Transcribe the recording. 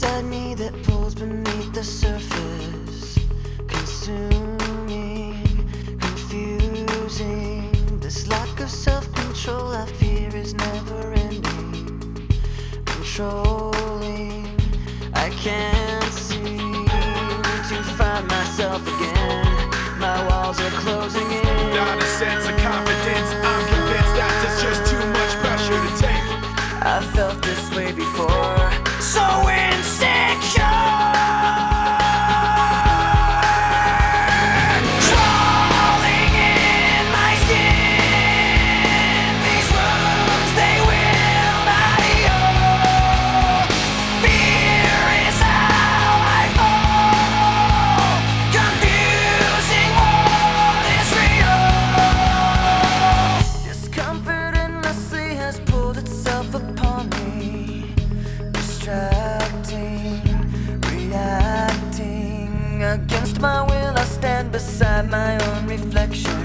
Sunny that pulls beneath the surface, consuming, confusing. This lack of self control I fear is never ending. Controlling, I can't. I felt this way before. So insecure. direction.